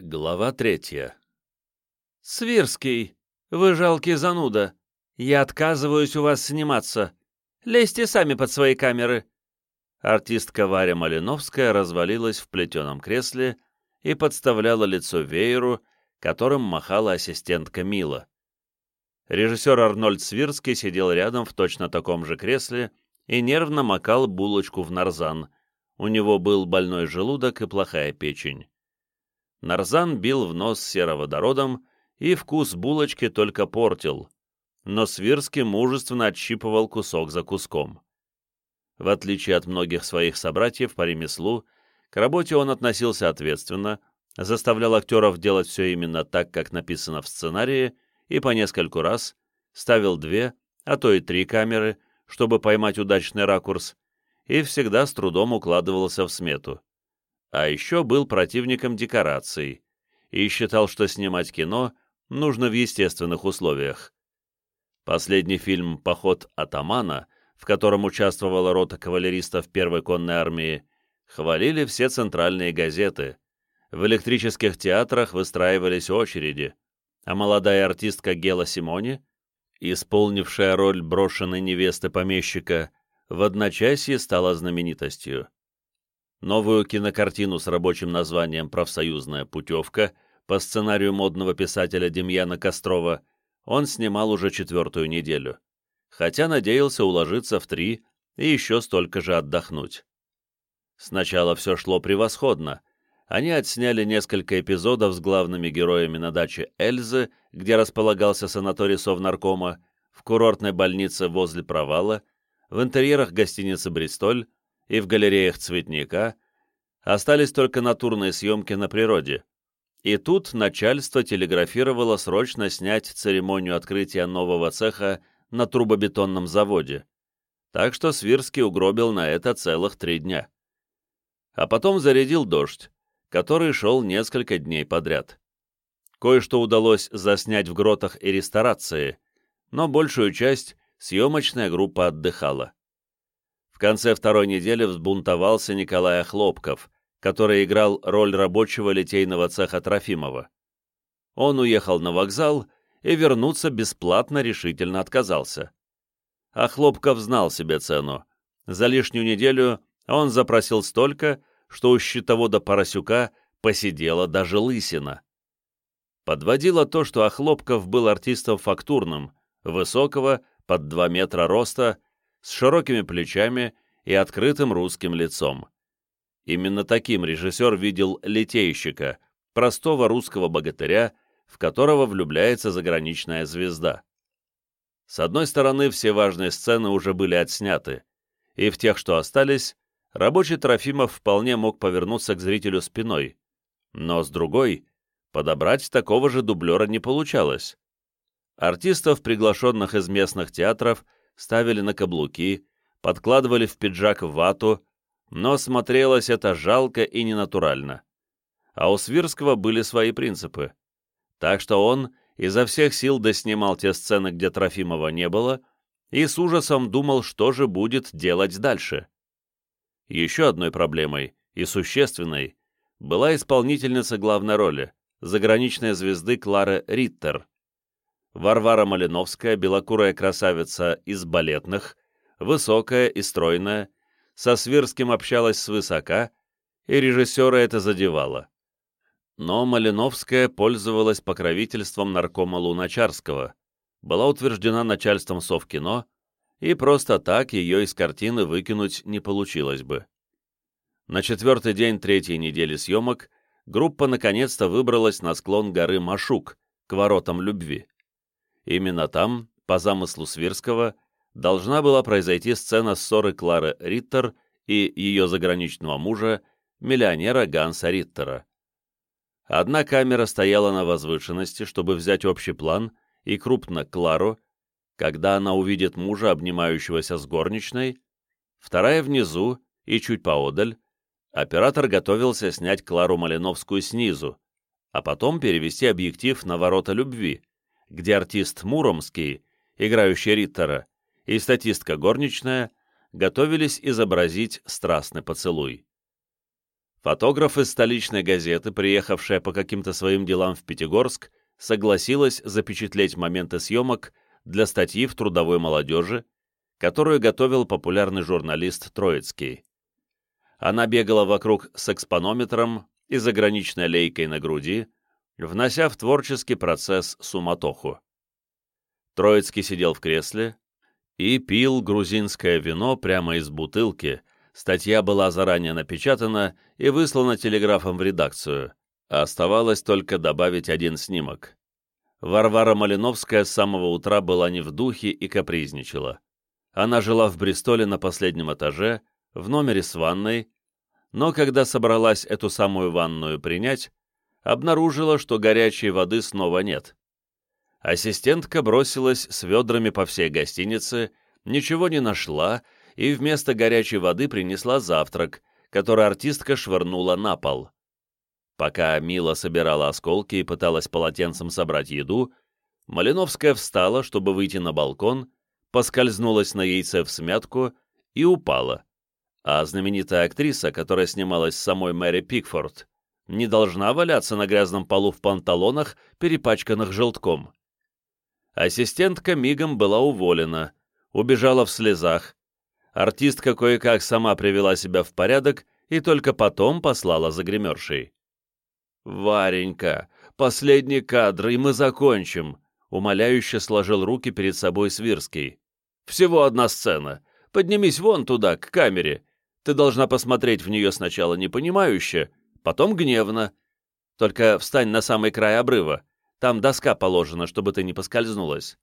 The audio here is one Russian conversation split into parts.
Глава третья. «Свирский, вы жалкий зануда. Я отказываюсь у вас сниматься. Лезьте сами под свои камеры». Артистка Варя Малиновская развалилась в плетеном кресле и подставляла лицо вееру, которым махала ассистентка Мила. Режиссер Арнольд Свирский сидел рядом в точно таком же кресле и нервно макал булочку в нарзан. У него был больной желудок и плохая печень. Нарзан бил в нос сероводородом и вкус булочки только портил, но Свирский мужественно отщипывал кусок за куском. В отличие от многих своих собратьев по ремеслу, к работе он относился ответственно, заставлял актеров делать все именно так, как написано в сценарии, и по нескольку раз ставил две, а то и три камеры, чтобы поймать удачный ракурс, и всегда с трудом укладывался в смету а еще был противником декораций и считал, что снимать кино нужно в естественных условиях. Последний фильм «Поход атамана», в котором участвовала рота кавалеристов первой конной армии, хвалили все центральные газеты. В электрических театрах выстраивались очереди, а молодая артистка Гела Симони, исполнившая роль брошенной невесты помещика, в одночасье стала знаменитостью. Новую кинокартину с рабочим названием «Профсоюзная путевка» по сценарию модного писателя Демьяна Кострова он снимал уже четвертую неделю, хотя надеялся уложиться в три и еще столько же отдохнуть. Сначала все шло превосходно. Они отсняли несколько эпизодов с главными героями на даче Эльзы, где располагался санаторий Совнаркома, в курортной больнице возле провала, в интерьерах гостиницы «Бристоль», и в галереях цветника, остались только натурные съемки на природе. И тут начальство телеграфировало срочно снять церемонию открытия нового цеха на трубобетонном заводе. Так что Свирский угробил на это целых три дня. А потом зарядил дождь, который шел несколько дней подряд. Кое-что удалось заснять в гротах и ресторации, но большую часть съемочная группа отдыхала. В конце второй недели взбунтовался Николай Охлопков, который играл роль рабочего литейного цеха Трофимова. Он уехал на вокзал и вернуться бесплатно решительно отказался. Охлопков знал себе цену. За лишнюю неделю он запросил столько, что у щитовода Поросюка посидела даже лысина. Подводило то, что Охлопков был артистом фактурным, высокого, под 2 метра роста, с широкими плечами и открытым русским лицом. Именно таким режиссер видел «Литейщика», простого русского богатыря, в которого влюбляется заграничная звезда. С одной стороны, все важные сцены уже были отсняты, и в тех, что остались, рабочий Трофимов вполне мог повернуться к зрителю спиной, но с другой, подобрать такого же дублера не получалось. Артистов, приглашенных из местных театров, ставили на каблуки, подкладывали в пиджак вату, но смотрелось это жалко и ненатурально. А у Свирского были свои принципы. Так что он изо всех сил доснимал те сцены, где Трофимова не было, и с ужасом думал, что же будет делать дальше. Еще одной проблемой, и существенной, была исполнительница главной роли, заграничная звезды Клара Риттер, Варвара Малиновская, белокурая красавица из балетных, высокая и стройная, со Свирским общалась свысока, и режиссера это задевало. Но Малиновская пользовалась покровительством наркома Луначарского, была утверждена начальством Совкино, и просто так ее из картины выкинуть не получилось бы. На четвертый день третьей недели съемок группа наконец-то выбралась на склон горы Машук, к воротам любви. Именно там, по замыслу Свирского, должна была произойти сцена ссоры Клары Риттер и ее заграничного мужа, миллионера Ганса Риттера. Одна камера стояла на возвышенности, чтобы взять общий план, и крупно Клару, когда она увидит мужа, обнимающегося с горничной, вторая внизу и чуть поодаль, оператор готовился снять Клару Малиновскую снизу, а потом перевести объектив на ворота любви, где артист Муромский, играющий Риттера, и статистка горничная готовились изобразить страстный поцелуй. Фотограф из столичной газеты, приехавшая по каким-то своим делам в Пятигорск, согласилась запечатлеть моменты съемок для статьи в «Трудовой молодежи», которую готовил популярный журналист Троицкий. Она бегала вокруг с экспонометром и заграничной лейкой на груди, внося в творческий процесс суматоху. Троицкий сидел в кресле и пил грузинское вино прямо из бутылки, статья была заранее напечатана и выслана телеграфом в редакцию, оставалось только добавить один снимок. Варвара Малиновская с самого утра была не в духе и капризничала. Она жила в Бристоле на последнем этаже, в номере с ванной, но когда собралась эту самую ванную принять, обнаружила, что горячей воды снова нет. Ассистентка бросилась с ведрами по всей гостинице, ничего не нашла и вместо горячей воды принесла завтрак, который артистка швырнула на пол. Пока Мила собирала осколки и пыталась полотенцем собрать еду, Малиновская встала, чтобы выйти на балкон, поскользнулась на яйце в смятку и упала. А знаменитая актриса, которая снималась с самой Мэри Пикфорд, не должна валяться на грязном полу в панталонах, перепачканных желтком. Ассистентка мигом была уволена, убежала в слезах. Артистка кое-как сама привела себя в порядок и только потом послала за гримершей. «Варенька, последний кадр, и мы закончим», — умоляюще сложил руки перед собой Свирский. «Всего одна сцена. Поднимись вон туда, к камере. Ты должна посмотреть в нее сначала непонимающе, потом гневно. Только встань на самый край обрыва. Там доска положена, чтобы ты не поскользнулась».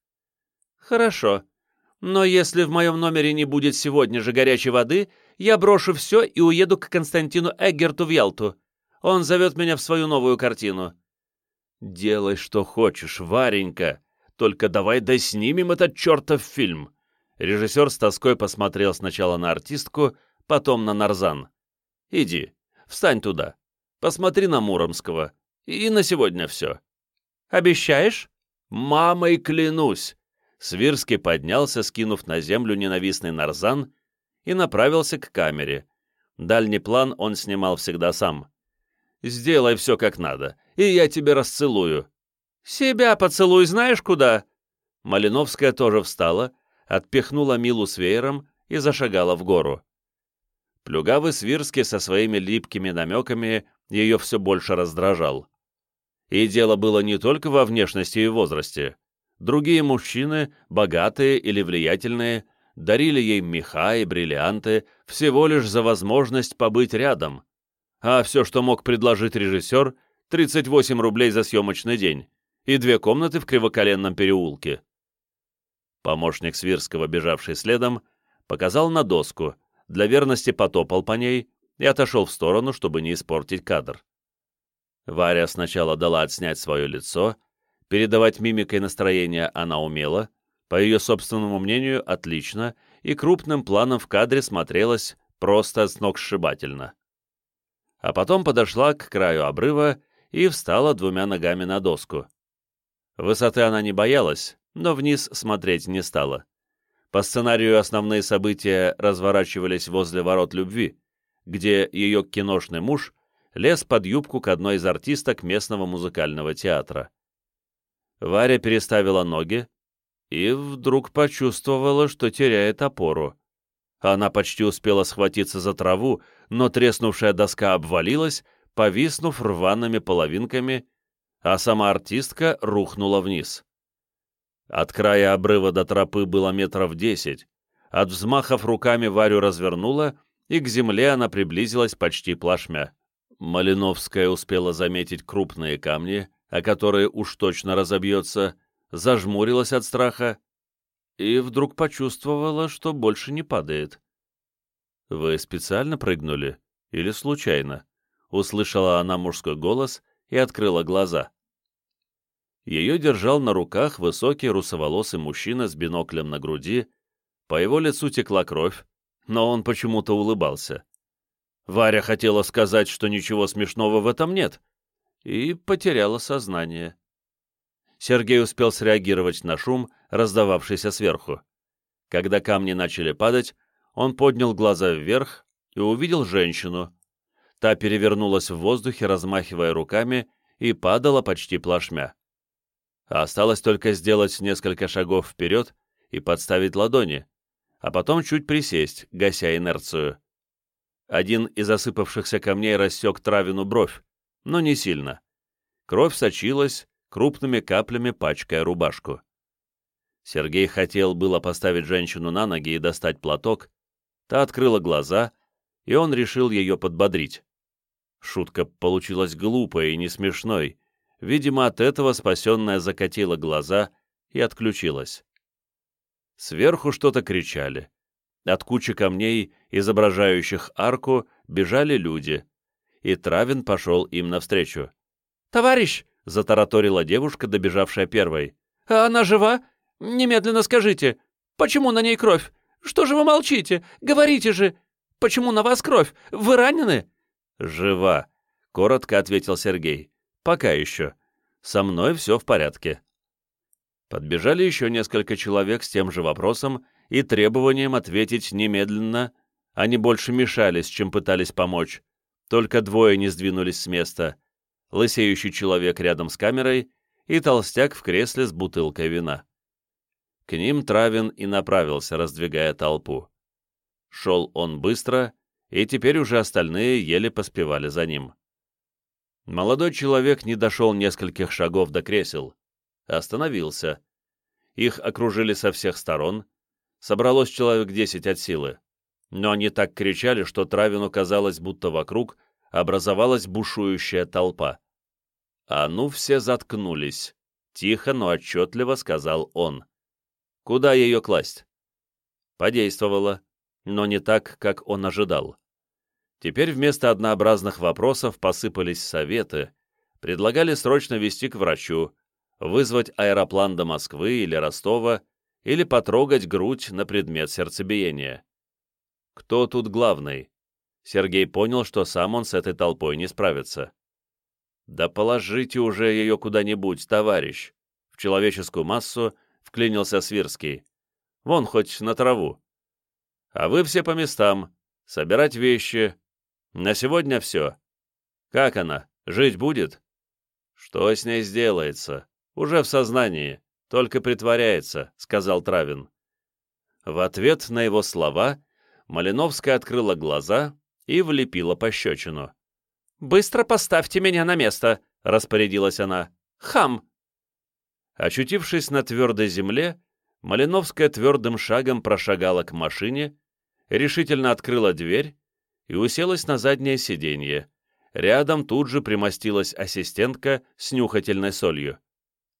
«Хорошо. Но если в моем номере не будет сегодня же горячей воды, я брошу все и уеду к Константину Эггерту в Ялту. Он зовет меня в свою новую картину». «Делай, что хочешь, Варенька. Только давай доснимем этот чертов фильм». Режиссер с тоской посмотрел сначала на артистку, потом на Нарзан. «Иди, встань туда. Посмотри на Муромского. И на сегодня все». «Обещаешь?» «Мамой клянусь!» Свирский поднялся, скинув на землю ненавистный Нарзан, и направился к камере. Дальний план он снимал всегда сам. «Сделай все как надо, и я тебе расцелую». «Себя поцелуй знаешь куда?» Малиновская тоже встала, отпихнула Милу с веером и зашагала в гору. Плюгавый Свирский со своими липкими намеками ее все больше раздражал. И дело было не только во внешности и возрасте. Другие мужчины, богатые или влиятельные, дарили ей меха и бриллианты всего лишь за возможность побыть рядом. А все, что мог предложить режиссер, 38 рублей за съемочный день и две комнаты в Кривоколенном переулке. Помощник Свирского, бежавший следом, показал на доску, для верности потопал по ней и отошел в сторону, чтобы не испортить кадр. Варя сначала дала отснять свое лицо, передавать мимикой настроение она умела, по ее собственному мнению, отлично, и крупным планом в кадре смотрелась просто сногсшибательно. А потом подошла к краю обрыва и встала двумя ногами на доску. Высоты она не боялась, но вниз смотреть не стала. По сценарию основные события разворачивались возле ворот любви, где ее киношный муж лез под юбку к одной из артисток местного музыкального театра. Варя переставила ноги и вдруг почувствовала, что теряет опору. Она почти успела схватиться за траву, но треснувшая доска обвалилась, повиснув рваными половинками, а сама артистка рухнула вниз. От края обрыва до тропы было метров десять. От взмахов руками Варю развернула, и к земле она приблизилась почти плашмя. Малиновская успела заметить крупные камни, о которые уж точно разобьется, зажмурилась от страха и вдруг почувствовала, что больше не падает. «Вы специально прыгнули? Или случайно?» Услышала она мужской голос и открыла глаза. Ее держал на руках высокий русоволосый мужчина с биноклем на груди, по его лицу текла кровь, но он почему-то улыбался. Варя хотела сказать, что ничего смешного в этом нет, и потеряла сознание. Сергей успел среагировать на шум, раздававшийся сверху. Когда камни начали падать, он поднял глаза вверх и увидел женщину. Та перевернулась в воздухе, размахивая руками, и падала почти плашмя. Осталось только сделать несколько шагов вперед и подставить ладони, а потом чуть присесть, гася инерцию. Один из осыпавшихся камней рассек травину бровь, но не сильно. Кровь сочилась, крупными каплями пачкая рубашку. Сергей хотел было поставить женщину на ноги и достать платок, та открыла глаза, и он решил ее подбодрить. Шутка получилась глупой и не смешной. Видимо, от этого спасенная закатила глаза и отключилась. Сверху что-то кричали. От кучи камней, изображающих арку, бежали люди, и Травин пошел им навстречу. «Товарищ!» — затараторила девушка, добежавшая первой. «А она жива? Немедленно скажите, почему на ней кровь? Что же вы молчите? Говорите же! Почему на вас кровь? Вы ранены?» «Жива», — коротко ответил Сергей. «Пока еще. Со мной все в порядке». Подбежали еще несколько человек с тем же вопросом и требованием ответить немедленно. Они больше мешались, чем пытались помочь. Только двое не сдвинулись с места. Лысеющий человек рядом с камерой и толстяк в кресле с бутылкой вина. К ним Травин и направился, раздвигая толпу. Шел он быстро, и теперь уже остальные еле поспевали за ним. Молодой человек не дошел нескольких шагов до кресел. Остановился. Их окружили со всех сторон. Собралось человек десять от силы. Но они так кричали, что Травину казалось, будто вокруг образовалась бушующая толпа. «А ну все заткнулись!» — тихо, но отчетливо сказал он. «Куда ее класть?» Подействовало, но не так, как он ожидал. Теперь вместо однообразных вопросов посыпались советы, предлагали срочно вести к врачу, вызвать аэроплан до Москвы или Ростова, или потрогать грудь на предмет сердцебиения. Кто тут главный? Сергей понял, что сам он с этой толпой не справится. «Да положите уже ее куда-нибудь, товарищ!» В человеческую массу вклинился Свирский. «Вон хоть на траву. А вы все по местам. Собирать вещи. На сегодня все. Как она? Жить будет?» «Что с ней сделается? Уже в сознании. Только притворяется», — сказал Травин. В ответ на его слова Малиновская открыла глаза и влепила пощечину. «Быстро поставьте меня на место!» — распорядилась она. «Хам!» Очутившись на твердой земле, Малиновская твердым шагом прошагала к машине, решительно открыла дверь и уселась на заднее сиденье. Рядом тут же примостилась ассистентка с нюхательной солью.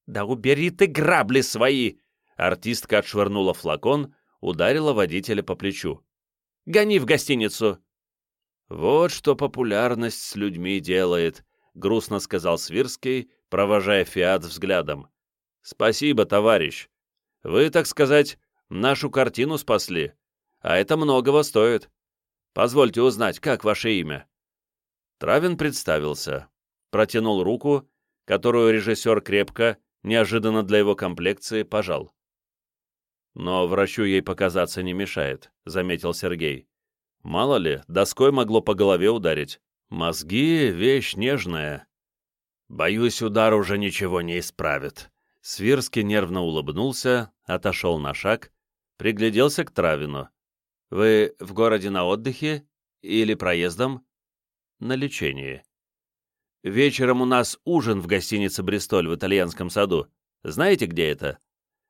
«Да убери ты грабли свои!» Артистка отшвырнула флакон, ударила водителя по плечу. «Гони в гостиницу!» «Вот что популярность с людьми делает», — грустно сказал Свирский, провожая Фиат взглядом. «Спасибо, товарищ. Вы, так сказать, нашу картину спасли, а это многого стоит. Позвольте узнать, как ваше имя?» Травин представился, протянул руку, которую режиссер крепко, неожиданно для его комплекции, пожал. «Но врачу ей показаться не мешает», — заметил Сергей. «Мало ли, доской могло по голове ударить. Мозги — вещь нежная». «Боюсь, удар уже ничего не исправит». Свирский нервно улыбнулся, отошел на шаг, пригляделся к Травину. «Вы в городе на отдыхе или проездом?» «На лечении». Вечером у нас ужин в гостинице «Бристоль» в итальянском саду. Знаете, где это?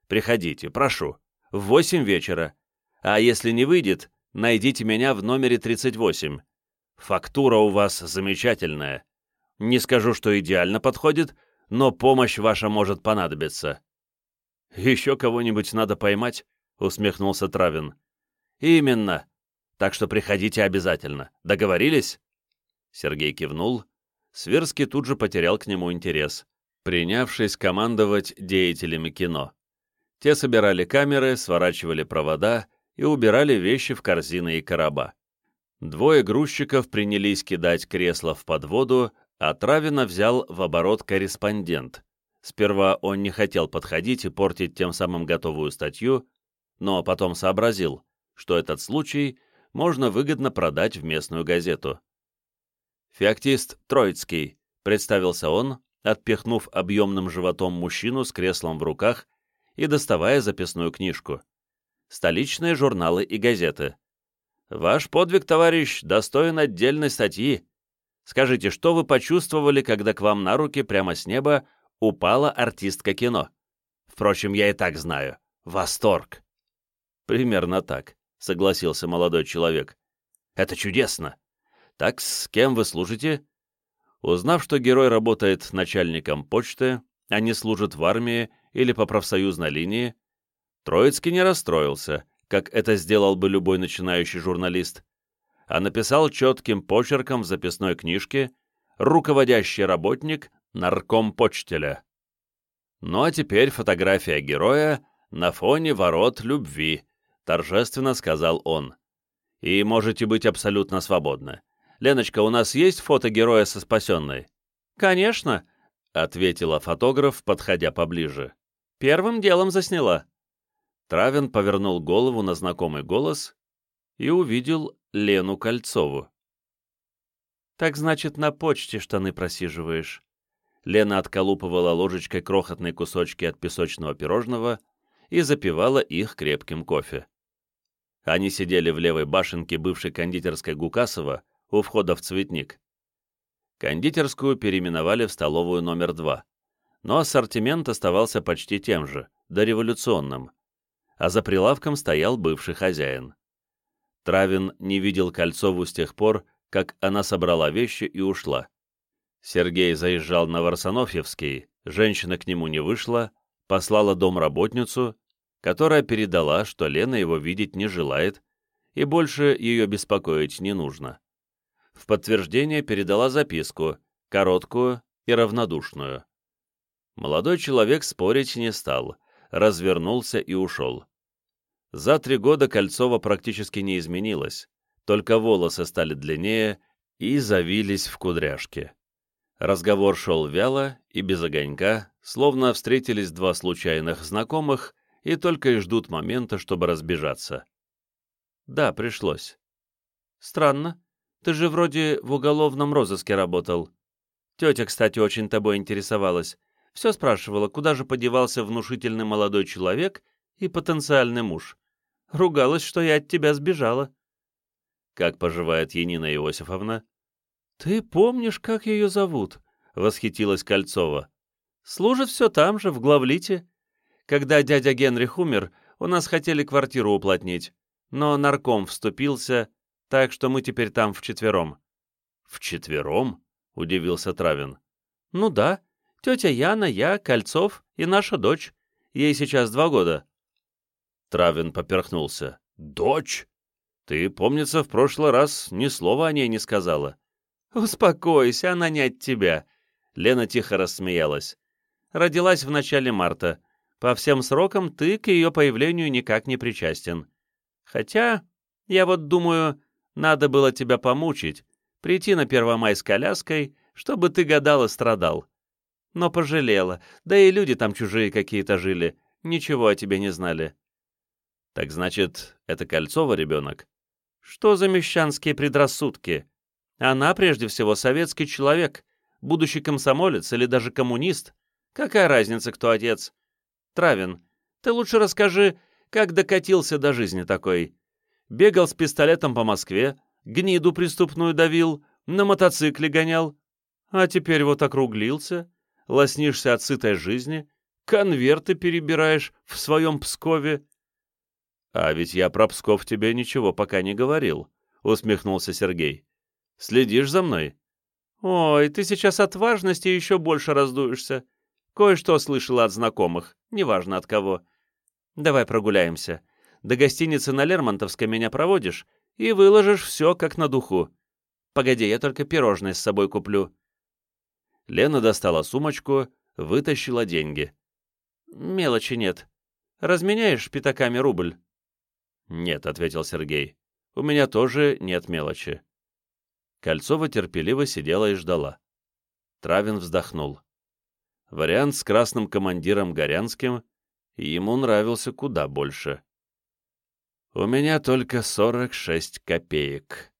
Приходите, прошу. В восемь вечера. А если не выйдет, найдите меня в номере 38. Фактура у вас замечательная. Не скажу, что идеально подходит, но помощь ваша может понадобиться». «Еще кого-нибудь надо поймать?» — усмехнулся Травин. «Именно. Так что приходите обязательно. Договорились?» Сергей кивнул, Сверский тут же потерял к нему интерес, принявшись командовать деятелями кино. Те собирали камеры, сворачивали провода и убирали вещи в корзины и короба. Двое грузчиков принялись кидать кресла в подводу, а Травина взял в оборот корреспондент. Сперва он не хотел подходить и портить тем самым готовую статью, но потом сообразил, что этот случай можно выгодно продать в местную газету. «Феоктист Троицкий», — представился он, отпихнув объемным животом мужчину с креслом в руках и доставая записную книжку. «Столичные журналы и газеты. Ваш подвиг, товарищ, достоин отдельной статьи. Скажите, что вы почувствовали, когда к вам на руки прямо с неба упала артистка кино? Впрочем, я и так знаю. Восторг!» «Примерно так», — согласился молодой человек. «Это чудесно! Так, с кем вы служите?» Узнав, что герой работает начальником почты, а не служит в армии или по профсоюзной линии, Троицкий не расстроился, как это сделал бы любой начинающий журналист, а написал четким почерком в записной книжке «Руководящий работник нарком почтеля». Ну а теперь фотография героя на фоне ворот любви, торжественно сказал он. И можете быть абсолютно свободны. Леночка, у нас есть фото героя со спасенной? Конечно, ответила фотограф, подходя поближе. Первым делом засняла. Травин повернул голову на знакомый голос и увидел Лену Кольцову. «Так значит, на почте штаны просиживаешь?» Лена отколупывала ложечкой крохотные кусочки от песочного пирожного и запивала их крепким кофе. Они сидели в левой башенке бывшей кондитерской Гукасова у входа в цветник. Кондитерскую переименовали в столовую номер два, но ассортимент оставался почти тем же, дореволюционным, а за прилавком стоял бывший хозяин. Травин не видел Кольцову с тех пор, как она собрала вещи и ушла. Сергей заезжал на Варсонофьевский, женщина к нему не вышла, послала домработницу, которая передала, что Лена его видеть не желает и больше ее беспокоить не нужно. В подтверждение передала записку, короткую и равнодушную. Молодой человек спорить не стал, развернулся и ушел. За три года Кольцова практически не изменилась, только волосы стали длиннее и завились в кудряшки. Разговор шел вяло и без огонька, словно встретились два случайных знакомых и только и ждут момента, чтобы разбежаться. Да, пришлось. Странно. Ты же вроде в уголовном розыске работал. Тетя, кстати, очень тобой интересовалась. Все спрашивала, куда же подевался внушительный молодой человек и потенциальный муж. Ругалась, что я от тебя сбежала. Как поживает Енина Иосифовна? «Ты помнишь, как ее зовут?» — восхитилась Кольцова. «Служит все там же, в главлите. Когда дядя Генрих умер, у нас хотели квартиру уплотнить, но нарком вступился, так что мы теперь там вчетвером». «Вчетвером?» — удивился Травин. «Ну да. Тетя Яна, я, Кольцов и наша дочь. Ей сейчас два года». Травин поперхнулся. «Дочь? Ты, помнится, в прошлый раз ни слова о ней не сказала». «Успокойся, она не от тебя», — Лена тихо рассмеялась. «Родилась в начале марта. По всем срокам ты к ее появлению никак не причастен. Хотя, я вот думаю, надо было тебя помучить, прийти на Первомай с коляской, чтобы ты гадал и страдал. Но пожалела, да и люди там чужие какие-то жили, ничего о тебе не знали». «Так значит, это Кольцова ребенок?» «Что за мещанские предрассудки?» Она, прежде всего, советский человек, будущий комсомолец или даже коммунист. Какая разница, кто отец? Травин, ты лучше расскажи, как докатился до жизни такой. Бегал с пистолетом по Москве, гниду преступную давил, на мотоцикле гонял. А теперь вот округлился, лоснишься от сытой жизни, конверты перебираешь в своем Пскове. — А ведь я про Псков тебе ничего пока не говорил, — усмехнулся Сергей. Следишь за мной?» «Ой, ты сейчас от важности еще больше раздуешься. Кое-что слышала от знакомых, неважно от кого. Давай прогуляемся. До гостиницы на Лермонтовской меня проводишь и выложишь все как на духу. Погоди, я только пирожное с собой куплю». Лена достала сумочку, вытащила деньги. «Мелочи нет. Разменяешь пятаками рубль?» «Нет», — ответил Сергей. «У меня тоже нет мелочи». Кольцова терпеливо сидела и ждала. Травин вздохнул. Вариант с красным командиром Горянским ему нравился куда больше. «У меня только сорок шесть копеек»,